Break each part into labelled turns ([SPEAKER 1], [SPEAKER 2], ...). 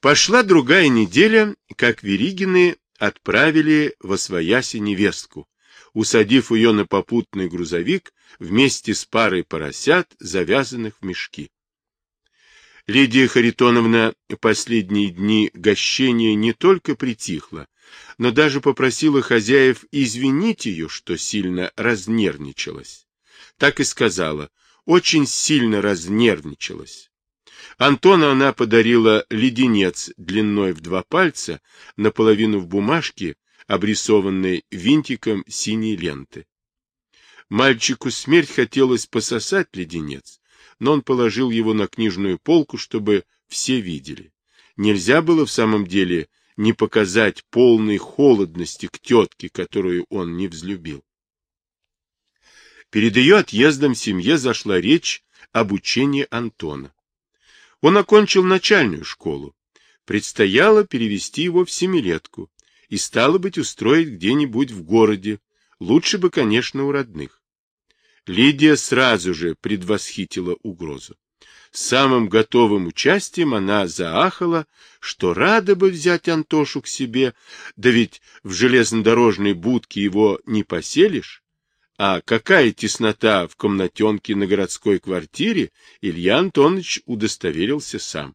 [SPEAKER 1] Пошла другая неделя, как Веригины отправили во свояси невестку, усадив ее на попутный грузовик вместе с парой поросят, завязанных в мешки. Лидия Харитоновна последние дни гощения не только притихла, но даже попросила хозяев извинить ее, что сильно разнервничалась. Так и сказала, очень сильно разнервничалась. Антону она подарила леденец длиной в два пальца, наполовину в бумажке, обрисованной винтиком синей ленты. Мальчику смерть хотелось пососать леденец, но он положил его на книжную полку, чтобы все видели. Нельзя было в самом деле не показать полной холодности к тетке, которую он не взлюбил. Перед ее отъездом в семье зашла речь об учении Антона. Он окончил начальную школу. Предстояло перевести его в семилетку и, стало быть, устроить где-нибудь в городе, лучше бы, конечно, у родных. Лидия сразу же предвосхитила угрозу. С самым готовым участием она заахала, что рада бы взять Антошу к себе, да ведь в железнодорожной будке его не поселишь. А какая теснота в комнатенке на городской квартире, Илья Антонович удостоверился сам.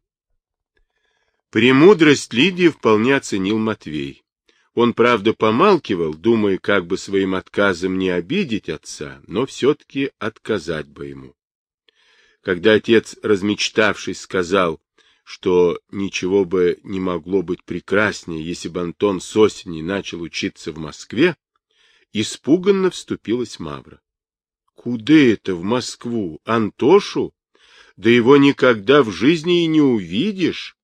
[SPEAKER 1] Премудрость Лидии вполне оценил Матвей. Он, правда, помалкивал, думая, как бы своим отказом не обидеть отца, но все-таки отказать бы ему. Когда отец, размечтавшись, сказал, что ничего бы не могло быть прекраснее, если бы Антон с осени начал учиться в Москве, Испуганно вступилась Мавра. — Куда это в Москву? Антошу? Да его никогда в жизни и не увидишь.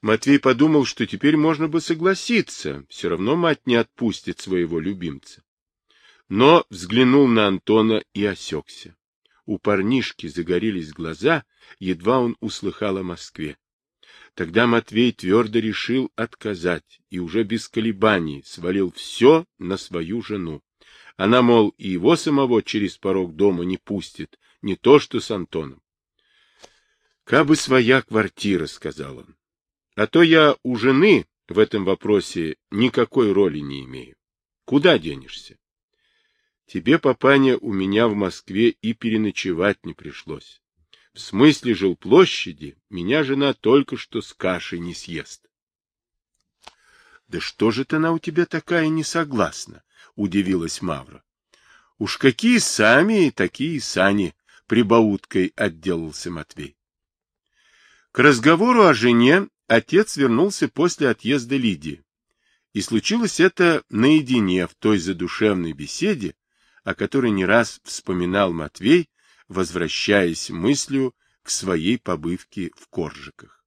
[SPEAKER 1] Матвей подумал, что теперь можно бы согласиться, все равно мать не отпустит своего любимца. Но взглянул на Антона и осекся. У парнишки загорелись глаза, едва он услыхал о Москве. Тогда Матвей твердо решил отказать и уже без колебаний свалил все на свою жену. Она, мол, и его самого через порог дома не пустит, не то что с Антоном. — Кабы своя квартира, — сказал он. — А то я у жены в этом вопросе никакой роли не имею. Куда денешься? Тебе, папаня, у меня в Москве и переночевать не пришлось. В смысле жилплощади меня жена только что с кашей не съест. — Да что же она у тебя такая несогласна? — удивилась Мавра. — Уж какие сами, такие сани, — прибауткой отделался Матвей. К разговору о жене отец вернулся после отъезда Лидии. И случилось это наедине в той задушевной беседе, о которой не раз вспоминал Матвей, возвращаясь мыслью к своей побывке в Коржиках.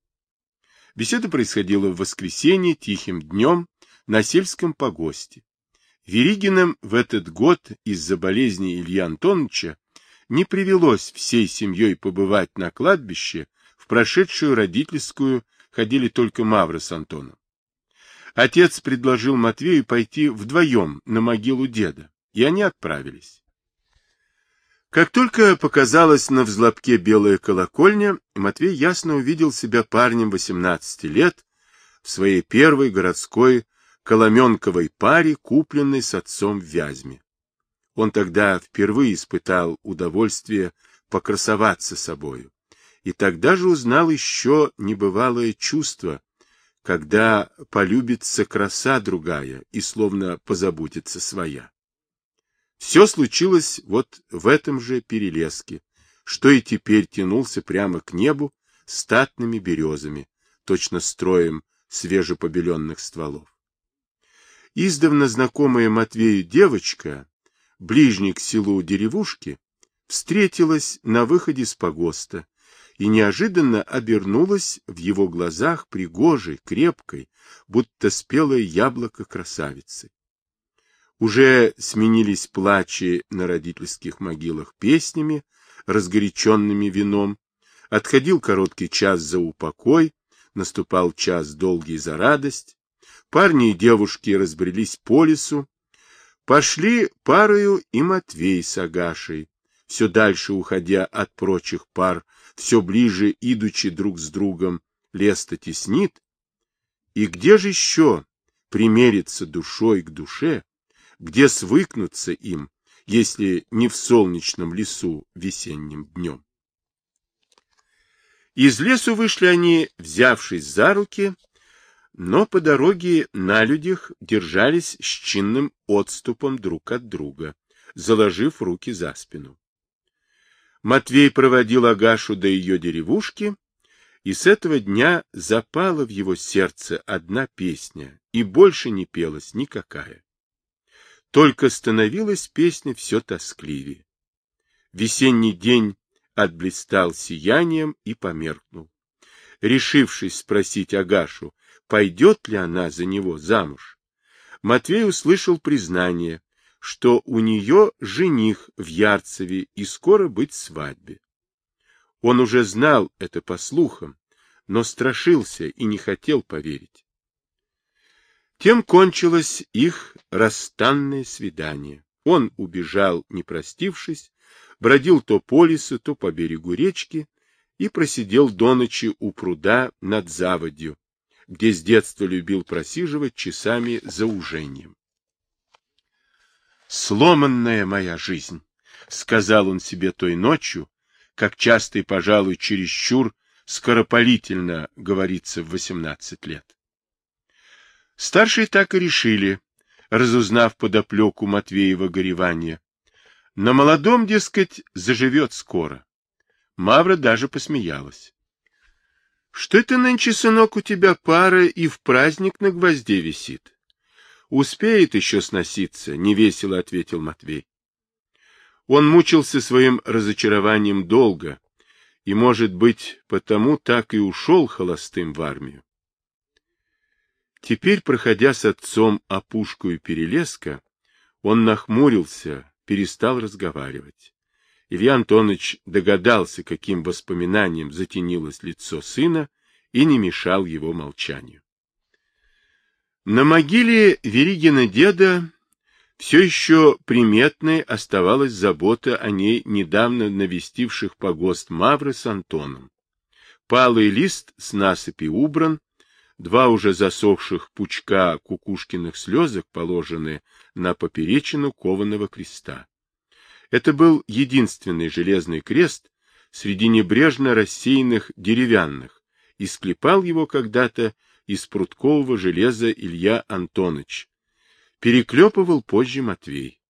[SPEAKER 1] Беседа происходила в воскресенье тихим днем на сельском погосте. Веригиным в этот год из-за болезни Илья Антоновича не привелось всей семьей побывать на кладбище, в прошедшую родительскую ходили только Мавра с Антоном. Отец предложил Матвею пойти вдвоем на могилу деда, и они отправились. Как только показалась на взлобке белая колокольня, Матвей ясно увидел себя парнем 18 лет в своей первой городской коломенковой паре, купленной с отцом в Вязьме. Он тогда впервые испытал удовольствие покрасоваться собою, и тогда же узнал еще небывалое чувство, когда полюбится краса другая и словно позаботится своя. Все случилось вот в этом же перелеске, что и теперь тянулся прямо к небу статными березами, точно строем свежепобеленных стволов. Издавна знакомая Матвею девочка, ближний к селу деревушки, встретилась на выходе с погоста и неожиданно обернулась в его глазах пригожей, крепкой, будто спелое яблоко красавицы. Уже сменились плачи на родительских могилах песнями, разгоряченными вином. Отходил короткий час за упокой, наступал час долгий за радость. Парни и девушки разбрелись по лесу. Пошли парою и Матвей с Агашей, все дальше уходя от прочих пар, все ближе идучи друг с другом, лес-то теснит. И где же еще примериться душой к душе, где свыкнуться им, если не в солнечном лесу весенним днем? Из лесу вышли они, взявшись за руки, но по дороге на людях держались с чинным отступом друг от друга, заложив руки за спину. Матвей проводил Агашу до ее деревушки, и с этого дня запала в его сердце одна песня, и больше не пелась никакая. Только становилась песня все тоскливее. Весенний день отблистал сиянием и померкнул. Решившись спросить Агашу, пойдет ли она за него замуж, Матвей услышал признание, что у нее жених в Ярцеве и скоро быть свадьбе. Он уже знал это по слухам, но страшился и не хотел поверить. Тем кончилось их расстанное свидание. Он убежал, не простившись, бродил то по лесу, то по берегу речки и просидел до ночи у пруда над заводью, где с детства любил просиживать часами за ужением. «Сломанная моя жизнь», — сказал он себе той ночью, как часто и, пожалуй, чересчур скоропалительно говорится в восемнадцать лет. Старшие так и решили, разузнав подоплеку Матвеева горевания. На молодом, дескать, заживет скоро. Мавра даже посмеялась. — Что это нынче, сынок, у тебя пара и в праздник на гвозде висит? — Успеет еще сноситься, — невесело ответил Матвей. Он мучился своим разочарованием долго, и, может быть, потому так и ушел холостым в армию. Теперь, проходя с отцом опушку и перелеска, он нахмурился, перестал разговаривать. Илья Антонович догадался, каким воспоминанием затенилось лицо сына, и не мешал его молчанию. На могиле Веригина деда все еще приметной оставалась забота о ней недавно навестивших погост Мавры с Антоном. Палый лист с насыпи убран, два уже засохших пучка кукушкиных слезок положены на поперечину кованого креста. Это был единственный железный крест среди небрежно рассеянных деревянных, и склепал его когда-то из пруткового железа Илья Антонович. Переклепывал позже Матвей.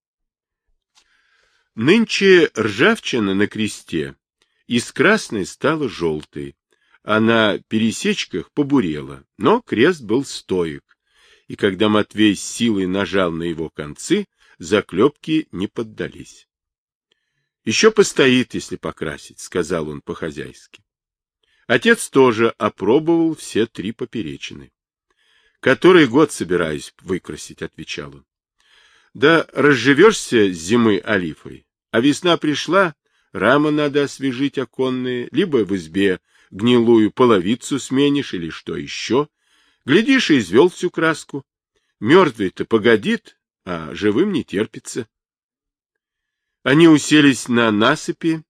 [SPEAKER 1] Нынче ржавчина на кресте из красной стала желтой, а на пересечках побурела, но крест был стоек, и когда Матвей с силой нажал на его концы, заклепки не поддались. — Еще постоит, если покрасить, — сказал он по-хозяйски. Отец тоже опробовал все три поперечины. — Который год собираюсь выкрасить, — отвечал он. — Да разживешься с зимы олифой, а весна пришла, рама надо освежить оконные, либо в избе гнилую половицу сменишь или что еще. Глядишь, и извел всю краску. Мертвый-то погодит, а живым не терпится. Они уселись на насыпи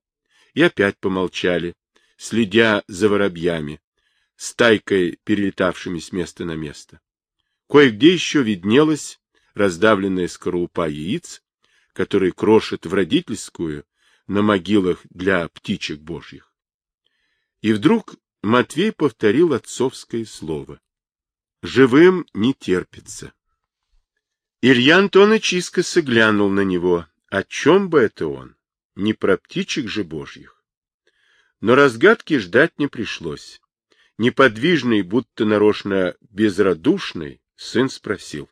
[SPEAKER 1] и опять помолчали, следя за воробьями, стайкой перелетавшими с места на место. Кое-где еще виднелась раздавленная скорлупа яиц, которые крошат в родительскую на могилах для птичек божьих. И вдруг Матвей повторил отцовское слово. Живым не терпится. Илья Антонович искоса глянул на него. О чем бы это он? Не про птичек же божьих. Но разгадки ждать не пришлось. Неподвижный, будто нарочно безрадушный, сын спросил.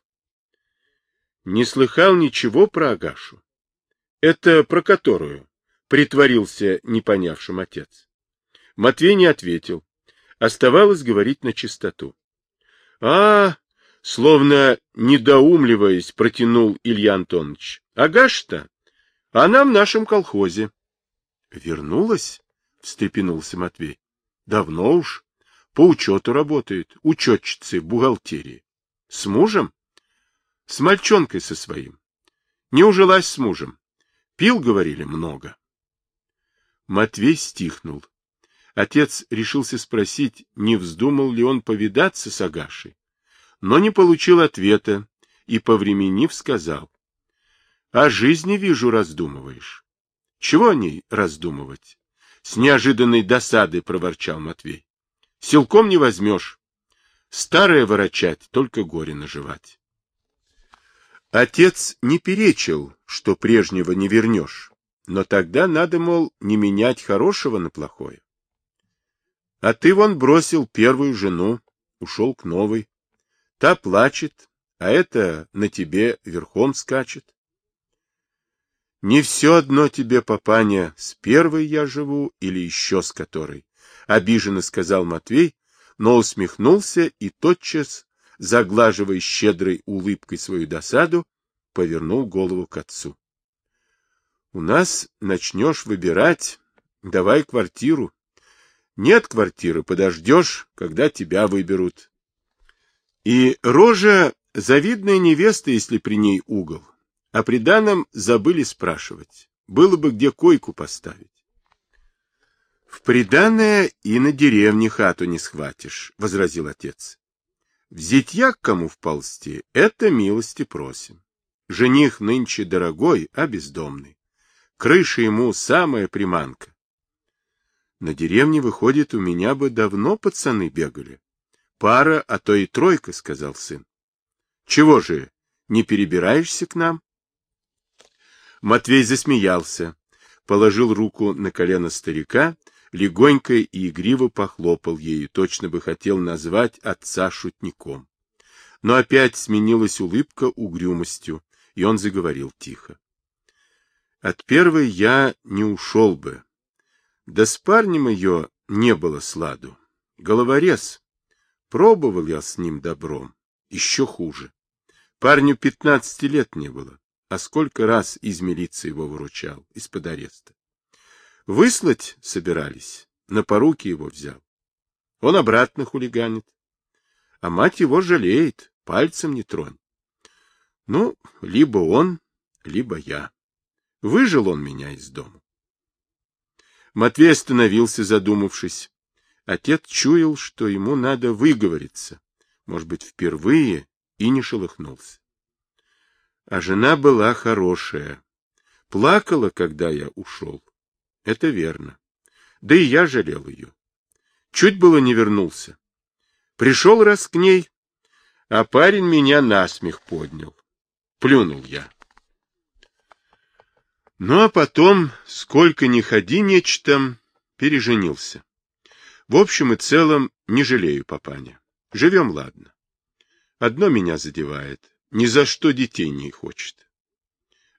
[SPEAKER 1] — Не слыхал ничего про Агашу? — Это про которую? — притворился непонявшим отец. Матвей не ответил. Оставалось говорить на чистоту. — А, словно недоумливаясь, протянул Илья Антонович. — Агаш-то? Она в нашем колхозе. — Вернулась? — встрепенулся Матвей. — Давно уж. По учету работает, учетчицей в бухгалтерии. — С мужем? — С мальчонкой со своим. Не ужилась с мужем. Пил, говорили, много. Матвей стихнул. Отец решился спросить, не вздумал ли он повидаться с Агашей, но не получил ответа и, повременив, сказал. — О жизни, вижу, раздумываешь. — Чего о ней раздумывать? — с неожиданной досадой проворчал Матвей. — Силком не возьмешь. Старое ворочать, только горе наживать. Отец не перечил, что прежнего не вернешь, но тогда надо, мол, не менять хорошего на плохое. А ты вон бросил первую жену, ушел к новой. Та плачет, а это на тебе верхом скачет. Не все одно тебе, папаня, с первой я живу или еще с которой, — обиженно сказал Матвей, но усмехнулся и тотчас, заглаживая щедрой улыбкой свою досаду, повернул голову к отцу. — У нас начнешь выбирать, давай квартиру. Нет квартиры, подождешь, когда тебя выберут. И рожа завидная невеста, если при ней угол. А при данном забыли спрашивать. Было бы где койку поставить. В приданное и на деревне хату не схватишь, — возразил отец. В зятья к кому вползти, это милости просим. Жених нынче дорогой, а бездомный. Крыша ему самая приманка. На деревне, выходит, у меня бы давно пацаны бегали. Пара, а то и тройка, — сказал сын. Чего же, не перебираешься к нам? Матвей засмеялся, положил руку на колено старика, легонько и игриво похлопал ею, точно бы хотел назвать отца шутником. Но опять сменилась улыбка угрюмостью, и он заговорил тихо. От первой я не ушел бы, да с парнем ее не было сладу. Головорез. Пробовал я с ним добром. Еще хуже. Парню пятнадцати лет не было. А сколько раз из милиции его выручал, из-под ареста. Выслать собирались, на поруки его взял. Он обратно хулиганит. А мать его жалеет, пальцем не тронь. Ну, либо он, либо я. Выжил он меня из дома. Матвей остановился, задумавшись. Отец чуял, что ему надо выговориться, может быть, впервые, и не шелохнулся. А жена была хорошая. Плакала, когда я ушел. Это верно. Да и я жалел ее. Чуть было не вернулся. Пришел раз к ней, а парень меня насмех поднял. Плюнул я. Ну, а потом, сколько ни ходи нечто, переженился. В общем и целом, не жалею папаня. Живем, ладно. Одно меня задевает. Ни за что детей не хочет.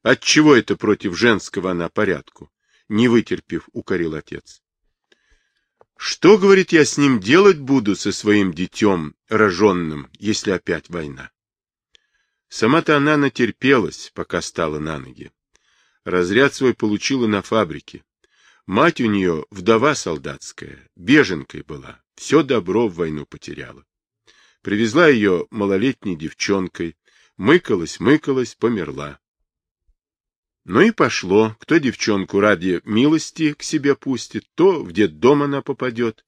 [SPEAKER 1] Отчего это против женского она порядку? Не вытерпев, укорил отец. Что, говорит, я с ним делать буду, со своим детем роженным, если опять война? Сама-то она натерпелась, пока стала на ноги. Разряд свой получила на фабрике. Мать у нее вдова солдатская, беженкой была, все добро в войну потеряла. Привезла ее малолетней девчонкой, мыкалась, мыкалась, померла. Ну и пошло, кто девчонку ради милости к себе пустит, то в детдом она попадет.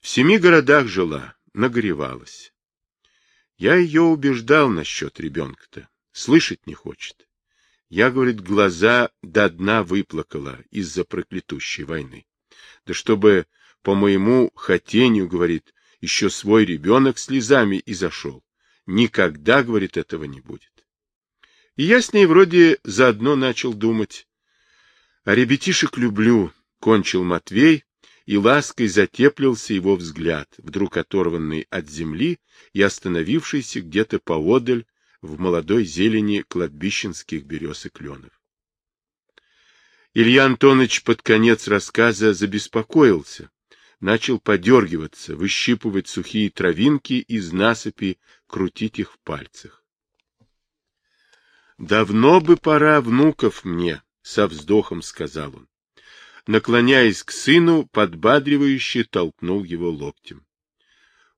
[SPEAKER 1] В семи городах жила, нагревалась. Я ее убеждал насчет ребенка-то, слышать не хочет. Я, говорит, глаза до дна выплакала из-за проклятущей войны. Да чтобы по моему хотению, говорит, еще свой ребенок слезами и зашел. Никогда, говорит, этого не будет. И я с ней вроде заодно начал думать. А ребятишек люблю, кончил Матвей, и лаской затеплился его взгляд, вдруг оторванный от земли и остановившийся где-то поодаль в молодой зелени кладбищенских берез и кленов. Илья Антонович под конец рассказа забеспокоился, начал подергиваться, выщипывать сухие травинки из насыпи, крутить их в пальцах. «Давно бы пора внуков мне», — со вздохом сказал он. Наклоняясь к сыну, подбадривающе толкнул его локтем.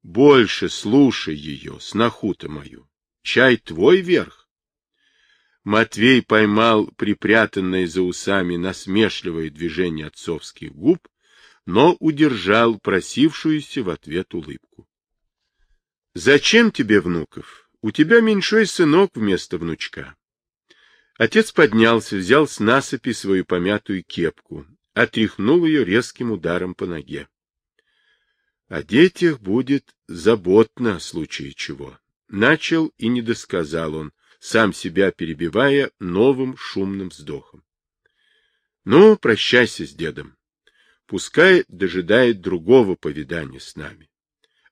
[SPEAKER 1] «Больше слушай ее, сноху-то мою. Чай твой верх. Матвей поймал припрятанное за усами насмешливое движение отцовских губ, но удержал просившуюся в ответ улыбку. — Зачем тебе внуков? У тебя меньшой сынок вместо внучка. Отец поднялся, взял с насыпи свою помятую кепку, отряхнул ее резким ударом по ноге. О детях будет заботно в случае чего. Начал и не досказал он, сам себя перебивая новым шумным вздохом. Ну, прощайся с дедом. Пускай дожидает другого повидания с нами.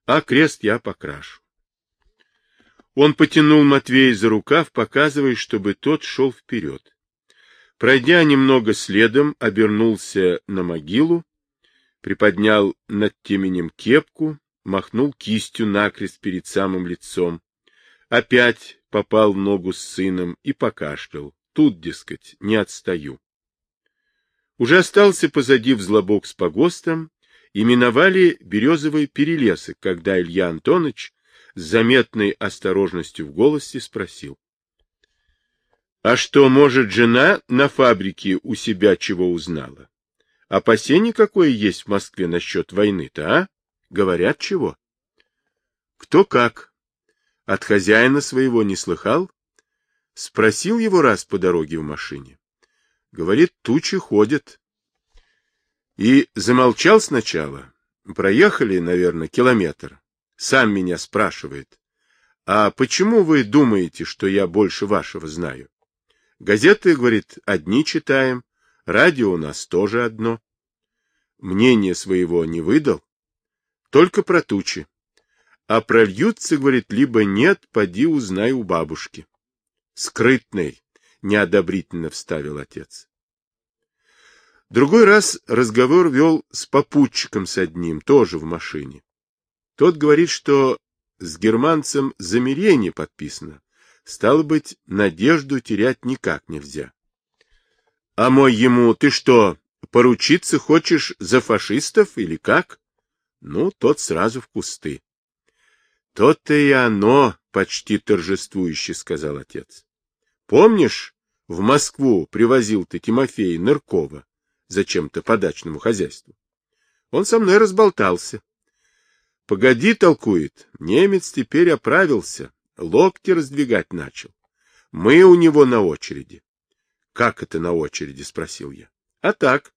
[SPEAKER 1] А крест я покрашу. Он потянул Матвея за рукав, показывая, чтобы тот шел вперед. Пройдя немного следом, обернулся на могилу, приподнял над теменем кепку, махнул кистью накрест перед самым лицом, опять попал в ногу с сыном и покашлял. Тут, дескать, не отстаю. Уже остался позади взлобок с погостом, и миновали березовый перелесок, когда Илья Антонович с заметной осторожностью в голосе спросил. — А что, может, жена на фабрике у себя чего узнала? Опасение какое есть в Москве насчет войны-то, а? Говорят, чего? Кто как? От хозяина своего не слыхал? Спросил его раз по дороге в машине. Говорит, тучи ходят. И замолчал сначала. Проехали, наверное, километр. Сам меня спрашивает. А почему вы думаете, что я больше вашего знаю? Газеты, говорит, одни читаем, Радио у нас тоже одно. Мнение своего не выдал, только про тучи. А прольются, говорит, либо нет, поди узнай у бабушки. Скрытный, неодобрительно вставил отец. Другой раз разговор вел с попутчиком с одним, тоже в машине. Тот говорит, что с германцем замирение подписано. Стало быть, надежду терять никак нельзя. А мой ему, ты что, поручиться хочешь за фашистов или как? Ну, тот сразу в кусты. То-то и оно, почти торжествующе сказал отец. Помнишь, в Москву привозил ты Тимофея Ныркова зачем-то по дачному хозяйству? Он со мной разболтался. Погоди, толкует, немец теперь оправился, локти раздвигать начал. Мы у него на очереди. Как это на очереди? спросил я. А так,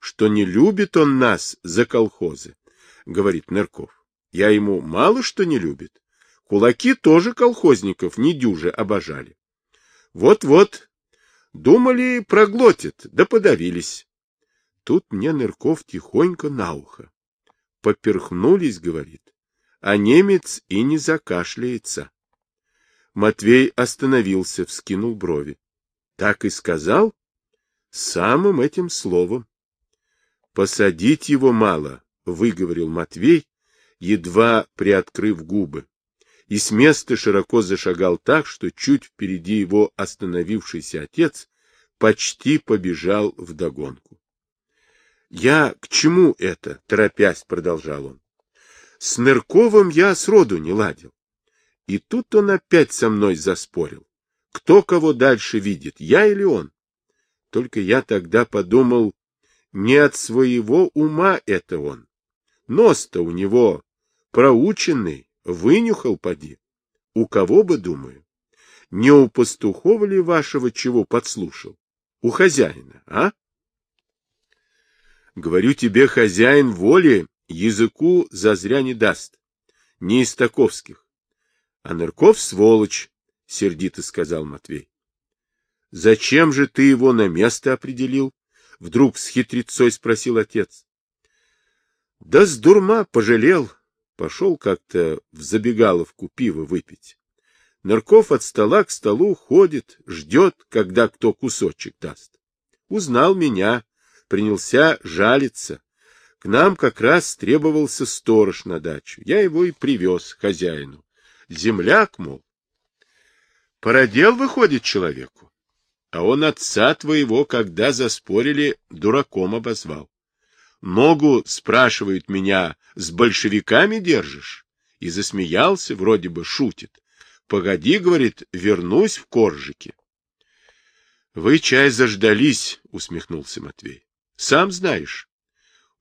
[SPEAKER 1] что не любит он нас за колхозы, говорит Нырков. Я ему мало что не любит. Кулаки тоже колхозников недюже обожали. Вот-вот, думали, проглотят, да подавились. Тут мне Нырков тихонько на ухо. Поперхнулись, говорит, а немец и не закашляется. Матвей остановился, вскинул брови. Так и сказал? Самым этим словом. Посадить его мало, выговорил Матвей, едва приоткрыв губы, и с места широко зашагал так, что чуть впереди его остановившийся отец почти побежал вдогонку. Я к чему это, торопясь, продолжал он. С Нырковым я сроду не ладил. И тут он опять со мной заспорил. Кто кого дальше видит, я или он? Только я тогда подумал, не от своего ума это он. Нос-то у него проученный, вынюхал поди. У кого бы, думаю? Не у пастухова ли вашего чего подслушал? У хозяина, а? Говорю тебе, хозяин воли языку зазря не даст. Не из таковских. А Нырков сволочь, — сердито сказал Матвей. — Зачем же ты его на место определил? — вдруг с хитрецой спросил отец. — Да с дурма пожалел. Пошел как-то в забегаловку пиво выпить. Нырков от стола к столу ходит, ждет, когда кто кусочек даст. Узнал меня, принялся жалиться. К нам как раз требовался сторож на дачу. Я его и привез хозяину. Земляк, мол, Породел, выходит, человеку. А он отца твоего, когда заспорили, дураком обозвал. Ногу, спрашивает меня, с большевиками держишь? И засмеялся, вроде бы шутит. Погоди, говорит, вернусь в коржики. Вы чай заждались, усмехнулся Матвей. Сам знаешь.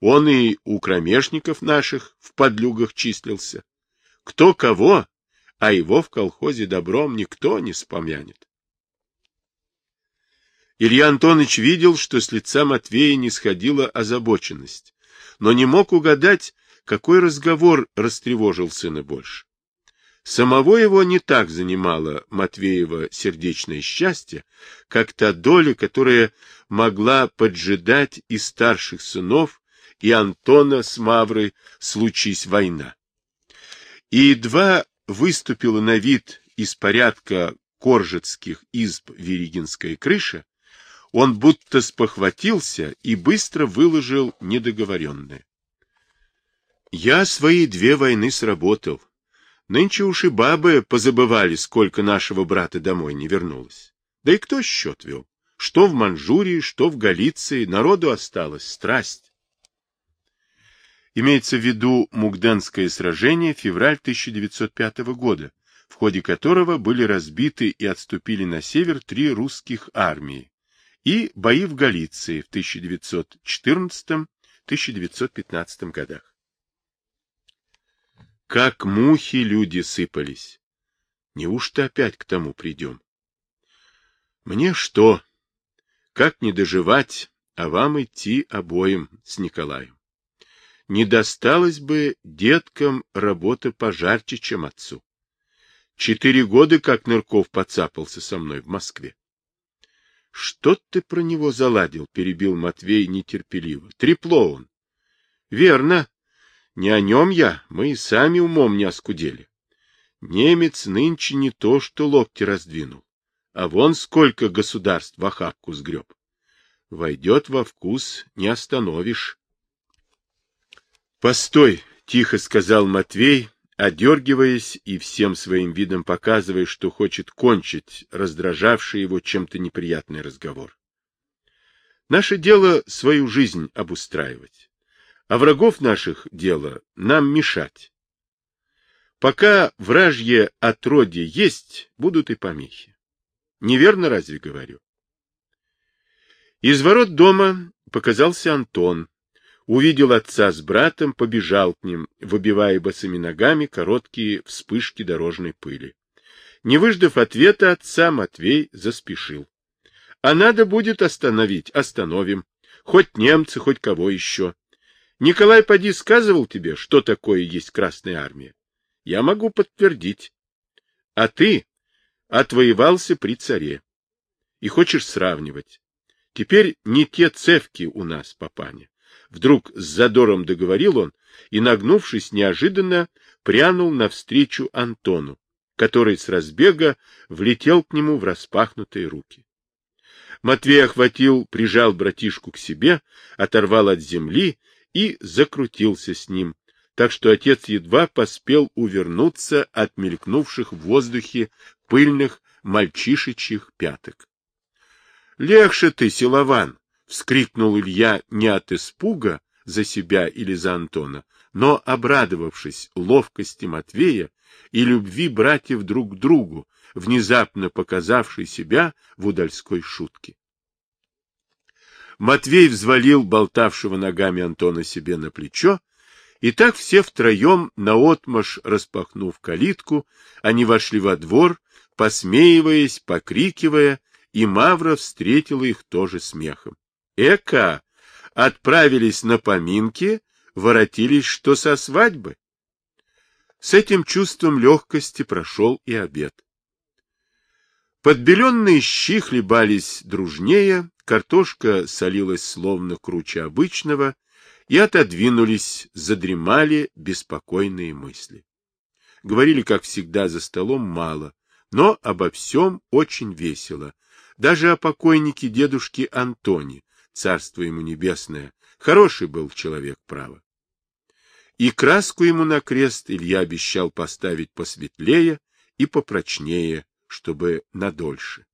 [SPEAKER 1] Он и у кромешников наших в подлюгах числился. Кто кого, а его в колхозе добром никто не спомянет. Илья Антонович видел, что с лица Матвея не сходила озабоченность, но не мог угадать, какой разговор растревожил сына больше. Самого его не так занимало Матвеева сердечное счастье, как та доля, которая могла поджидать и старших сынов, и Антона с Маврой, случись война. И едва выступила на вид из порядка коржецких изб Веригинская крыша, он будто спохватился и быстро выложил недоговоренное. Я свои две войны сработал, Нынче уж и бабы позабывали, сколько нашего брата домой не вернулось. Да и кто счет вел? Что в Манчжурии, что в Галиции, народу осталось страсть. Имеется в виду Мугданское сражение февраль 1905 года, в ходе которого были разбиты и отступили на север три русских армии, и бои в Галиции в 1914-1915 годах. Как мухи люди сыпались. Неужто опять к тому придем? Мне что? Как не доживать, а вам идти обоим с Николаем? Не досталось бы деткам работа пожарче, чем отцу. Четыре года, как Нырков поцапался со мной в Москве. — Что ты про него заладил? — перебил Матвей нетерпеливо. — Трепло он. — Верно. Не о нем я, мы и сами умом не оскудели. Немец нынче не то, что локти раздвинул, а вон сколько государств в охапку сгреб. Войдет во вкус, не остановишь. — Постой, — тихо сказал Матвей, одергиваясь и всем своим видом показывая, что хочет кончить раздражавший его чем-то неприятный разговор. Наше дело свою жизнь обустраивать а врагов наших дело нам мешать. Пока вражье отродье есть, будут и помехи. Неверно разве говорю? Из ворот дома показался Антон. Увидел отца с братом, побежал к ним, выбивая босыми ногами короткие вспышки дорожной пыли. Не выждав ответа отца, Матвей заспешил. — А надо будет остановить, остановим. Хоть немцы, хоть кого еще. Николай поди сказывал тебе, что такое есть Красная Армия. Я могу подтвердить. А ты отвоевался при царе. И хочешь сравнивать. Теперь не те цевки у нас, папаня. Вдруг с задором договорил он и, нагнувшись неожиданно, прянул навстречу Антону, который с разбега влетел к нему в распахнутые руки. Матвей охватил, прижал братишку к себе, оторвал от земли и закрутился с ним, так что отец едва поспел увернуться от мелькнувших в воздухе пыльных мальчишечьих пяток. — Легче ты, силован! — вскрикнул Илья не от испуга за себя или за Антона, но обрадовавшись ловкости Матвея и любви братьев друг к другу, внезапно показавшей себя в удальской шутке. Матвей взвалил болтавшего ногами Антона себе на плечо, и так все втроем, наотмашь распахнув калитку, они вошли во двор, посмеиваясь, покрикивая, и Мавра встретила их тоже смехом. Эка! Отправились на поминки, воротились что со свадьбы. С этим чувством легкости прошел и обед. Подбеленные щи хлебались дружнее, картошка солилась словно круче обычного, и отодвинулись, задремали беспокойные мысли. Говорили, как всегда, за столом мало, но обо всем очень весело. Даже о покойнике дедушки Антоне, царство ему небесное, хороший был человек, право. И краску ему на крест Илья обещал поставить посветлее и попрочнее, чтобы надольше.